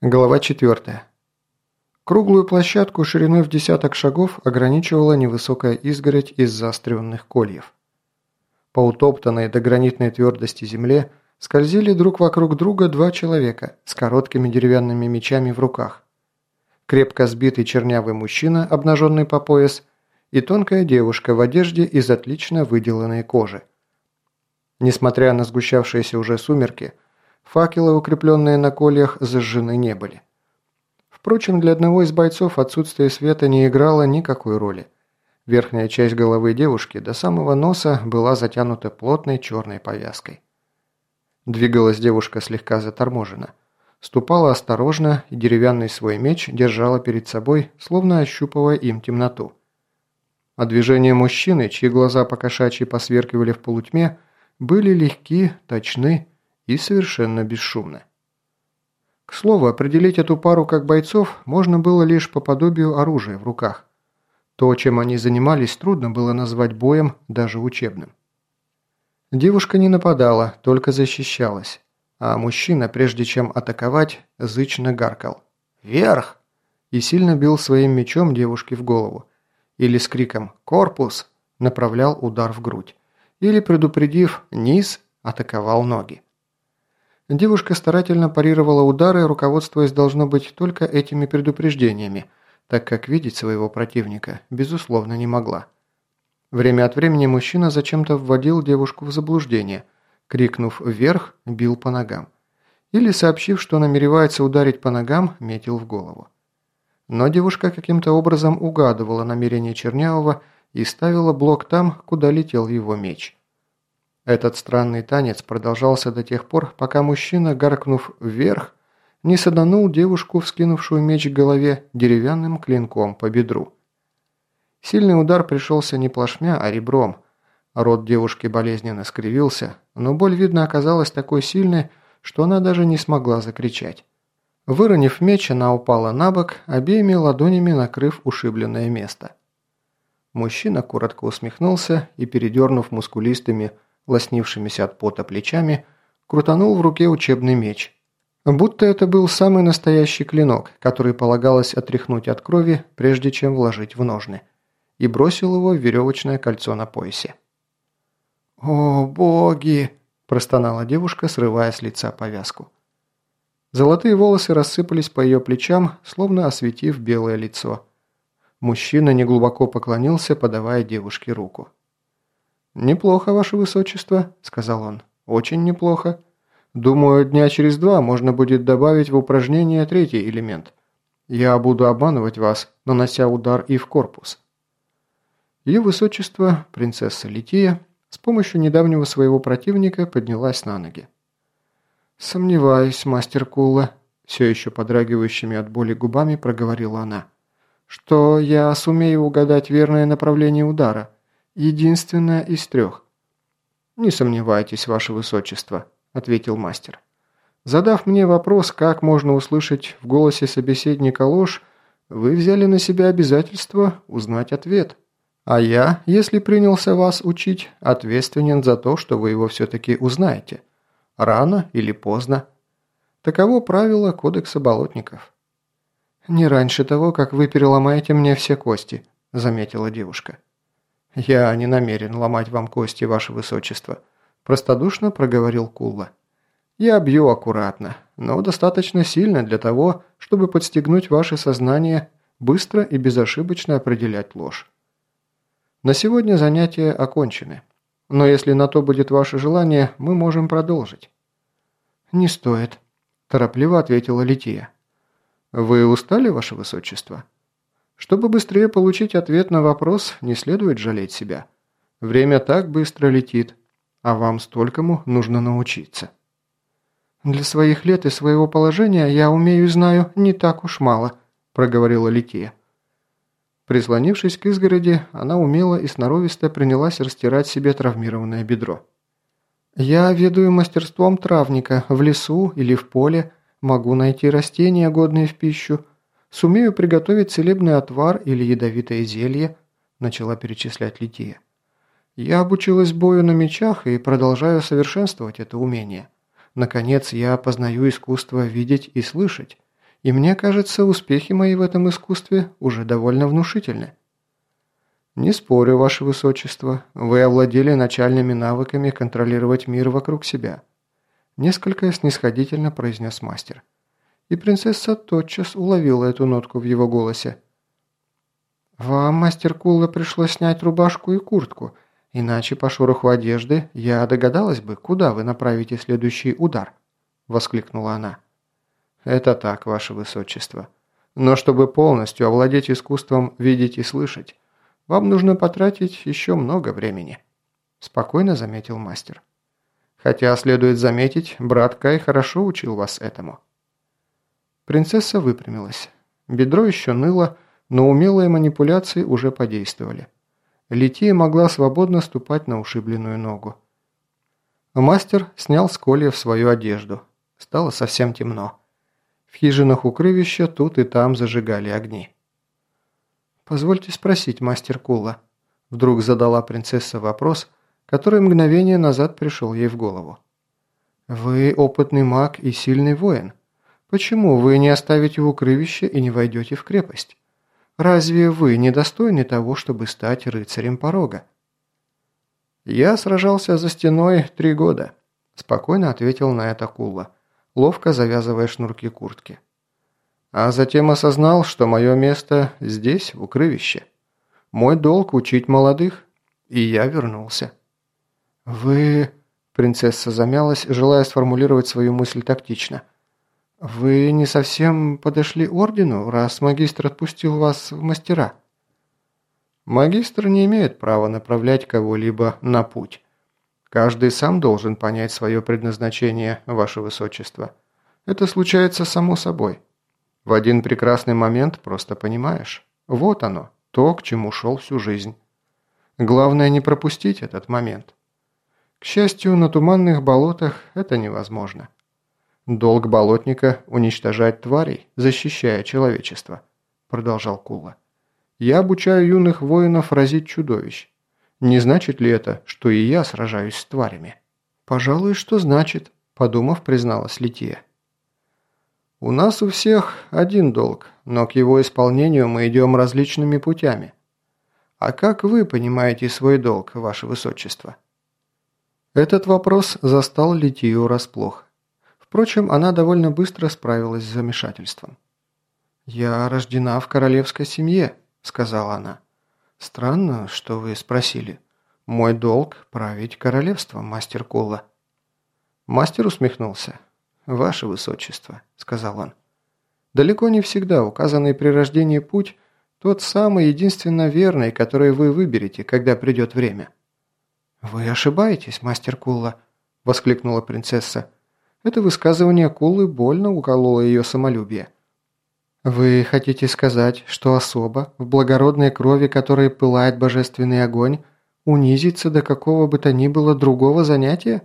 Глава 4. Круглую площадку шириной в десяток шагов ограничивала невысокая изгородь из заостренных кольев. По утоптанной до гранитной твердости земле скользили друг вокруг друга два человека с короткими деревянными мечами в руках. Крепко сбитый чернявый мужчина, обнаженный по пояс, и тонкая девушка в одежде из отлично выделанной кожи. Несмотря на сгущавшиеся уже сумерки, Факелы, укрепленные на кольях, зажжены не были. Впрочем, для одного из бойцов отсутствие света не играло никакой роли. Верхняя часть головы девушки до самого носа была затянута плотной черной повязкой. Двигалась девушка слегка заторможенно. Ступала осторожно и деревянный свой меч держала перед собой, словно ощупывая им темноту. А движения мужчины, чьи глаза покошачьи посверкивали в полутьме, были легки, точны и совершенно бесшумны. К слову, определить эту пару как бойцов можно было лишь по подобию оружия в руках. То, чем они занимались, трудно было назвать боем, даже учебным. Девушка не нападала, только защищалась, а мужчина, прежде чем атаковать, зычно гаркал «Вверх!» и сильно бил своим мечом девушке в голову, или с криком «Корпус!» направлял удар в грудь, или, предупредив «Низ!» атаковал ноги. Девушка старательно парировала удары, руководствуясь должно быть только этими предупреждениями, так как видеть своего противника, безусловно, не могла. Время от времени мужчина зачем-то вводил девушку в заблуждение, крикнув «вверх», бил по ногам. Или, сообщив, что намеревается ударить по ногам, метил в голову. Но девушка каким-то образом угадывала намерение Чернявого и ставила блок там, куда летел его меч. Этот странный танец продолжался до тех пор, пока мужчина, гаркнув вверх, не саданул девушку, вскинувшую меч к голове, деревянным клинком по бедру. Сильный удар пришелся не плашмя, а ребром. Рот девушки болезненно скривился, но боль, видно, оказалась такой сильной, что она даже не смогла закричать. Выронив меч, она упала на бок, обеими ладонями накрыв ушибленное место. Мужчина коротко усмехнулся и, передернув мускулистыми, лоснившимися от пота плечами, крутанул в руке учебный меч. Будто это был самый настоящий клинок, который полагалось отряхнуть от крови, прежде чем вложить в ножны, и бросил его в веревочное кольцо на поясе. «О, боги!» – простонала девушка, срывая с лица повязку. Золотые волосы рассыпались по ее плечам, словно осветив белое лицо. Мужчина неглубоко поклонился, подавая девушке руку. «Неплохо, ваше высочество», – сказал он. «Очень неплохо. Думаю, дня через два можно будет добавить в упражнение третий элемент. Я буду обманывать вас, нанося удар и в корпус». Ее высочество, принцесса Лития, с помощью недавнего своего противника поднялась на ноги. «Сомневаюсь, мастер Кулла», – все еще подрагивающими от боли губами проговорила она, – «что я сумею угадать верное направление удара» единственная из трех». «Не сомневайтесь, ваше высочество», – ответил мастер. «Задав мне вопрос, как можно услышать в голосе собеседника ложь, вы взяли на себя обязательство узнать ответ. А я, если принялся вас учить, ответственен за то, что вы его все-таки узнаете. Рано или поздно. Таково правило Кодекса Болотников». «Не раньше того, как вы переломаете мне все кости», – заметила девушка. «Я не намерен ломать вам кости, ваше высочество», – простодушно проговорил Кулла. «Я бью аккуратно, но достаточно сильно для того, чтобы подстегнуть ваше сознание быстро и безошибочно определять ложь. На сегодня занятия окончены, но если на то будет ваше желание, мы можем продолжить». «Не стоит», – торопливо ответила Лития. «Вы устали, ваше высочество?» Чтобы быстрее получить ответ на вопрос, не следует жалеть себя. Время так быстро летит, а вам столькому нужно научиться. «Для своих лет и своего положения я умею и знаю не так уж мало», – проговорила Лития. Прислонившись к изгороди, она умело и сноровисто принялась растирать себе травмированное бедро. «Я ведаю мастерством травника в лесу или в поле, могу найти растения, годные в пищу, Сумею приготовить целебный отвар или ядовитое зелье», – начала перечислять Лития. «Я обучилась бою на мечах и продолжаю совершенствовать это умение. Наконец, я познаю искусство видеть и слышать, и мне кажется, успехи мои в этом искусстве уже довольно внушительны». «Не спорю, ваше высочество, вы овладели начальными навыками контролировать мир вокруг себя», несколько снисходительно произнес мастер. И принцесса тотчас уловила эту нотку в его голосе. «Вам, мастер Кулла, пришлось снять рубашку и куртку, иначе по шороху одежды я догадалась бы, куда вы направите следующий удар», – воскликнула она. «Это так, ваше высочество. Но чтобы полностью овладеть искусством видеть и слышать, вам нужно потратить еще много времени», – спокойно заметил мастер. «Хотя, следует заметить, брат Кай хорошо учил вас этому». Принцесса выпрямилась. Бедро еще ныло, но умелые манипуляции уже подействовали. Лития могла свободно ступать на ушибленную ногу. Мастер снял с кольев свою одежду. Стало совсем темно. В хижинах укрывища тут и там зажигали огни. «Позвольте спросить, мастер Кула», – вдруг задала принцесса вопрос, который мгновение назад пришел ей в голову. «Вы опытный маг и сильный воин. Почему вы не оставите укрывище и не войдете в крепость? Разве вы не достойны того, чтобы стать рыцарем порога?» «Я сражался за стеной три года», – спокойно ответил на это Кула, ловко завязывая шнурки куртки. А затем осознал, что мое место здесь, в укрывище. Мой долг учить молодых, и я вернулся. «Вы...» – принцесса замялась, желая сформулировать свою мысль тактично. «Вы не совсем подошли ордену, раз магистр отпустил вас в мастера?» «Магистр не имеет права направлять кого-либо на путь. Каждый сам должен понять свое предназначение, ваше высочество. Это случается само собой». В один прекрасный момент просто понимаешь. Вот оно, то, к чему шел всю жизнь. Главное не пропустить этот момент. К счастью, на туманных болотах это невозможно. Долг болотника – уничтожать тварей, защищая человечество, продолжал Кула. Я обучаю юных воинов разить чудовищ. Не значит ли это, что и я сражаюсь с тварями? Пожалуй, что значит, подумав, призналась Лития. У нас у всех один долг, но к его исполнению мы идем различными путями. А как вы понимаете свой долг, ваше высочество? Этот вопрос застал Литию врасплох. Впрочем, она довольно быстро справилась с замешательством. «Я рождена в королевской семье», — сказала она. «Странно, что вы спросили. Мой долг – править королевством, мастер Кулла». Мастер усмехнулся. «Ваше Высочество», – сказал он. «Далеко не всегда указанный при рождении путь – тот самый единственно верный, который вы выберете, когда придет время». «Вы ошибаетесь, мастер Кулла», – воскликнула принцесса. Это высказывание Куллы больно укололо ее самолюбие. «Вы хотите сказать, что особо, в благородной крови которой пылает божественный огонь, унизится до какого бы то ни было другого занятия?»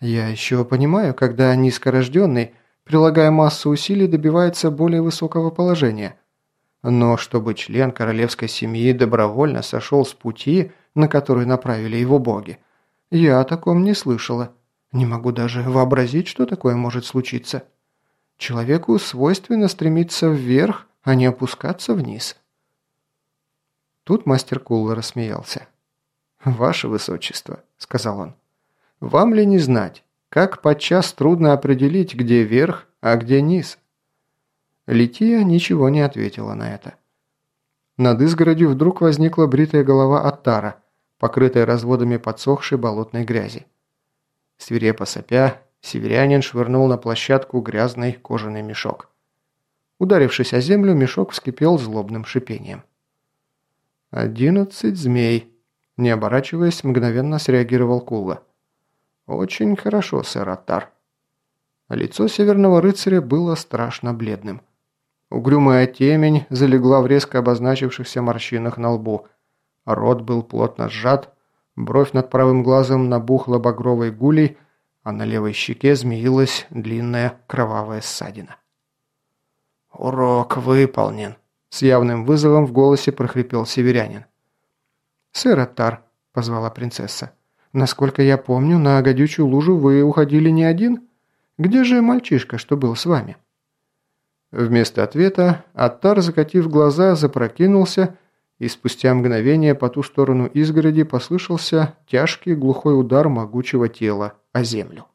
Я еще понимаю, когда низкорожденный, прилагая массу усилий, добивается более высокого положения. Но чтобы член королевской семьи добровольно сошел с пути, на который направили его боги, я о таком не слышала. Не могу даже вообразить, что такое может случиться. Человеку свойственно стремиться вверх, а не опускаться вниз. Тут мастер Кулла рассмеялся. «Ваше высочество», — сказал он, вам ли не знать, как подчас трудно определить, где верх, а где низ? Лития ничего не ответила на это. Над изгородью вдруг возникла бритая голова Аттара, покрытая разводами подсохшей болотной грязи. Свирепо сопя, северянин швырнул на площадку грязный кожаный мешок. Ударившись о землю, мешок вскипел злобным шипением. «Одиннадцать змей», – не оборачиваясь, мгновенно среагировал Кулла. «Очень хорошо, сэр Аттар». Лицо северного рыцаря было страшно бледным. Угрюмая темень залегла в резко обозначившихся морщинах на лбу. Рот был плотно сжат, бровь над правым глазом набухла багровой гулей, а на левой щеке змеилась длинная кровавая ссадина. «Урок выполнен», – с явным вызовом в голосе прохрипел северянин. «Сэр Аттар», – позвала принцесса. Насколько я помню, на гадючую лужу вы уходили не один. Где же мальчишка, что был с вами?» Вместо ответа Аттар, закатив глаза, запрокинулся, и спустя мгновение по ту сторону изгороди послышался тяжкий глухой удар могучего тела о землю.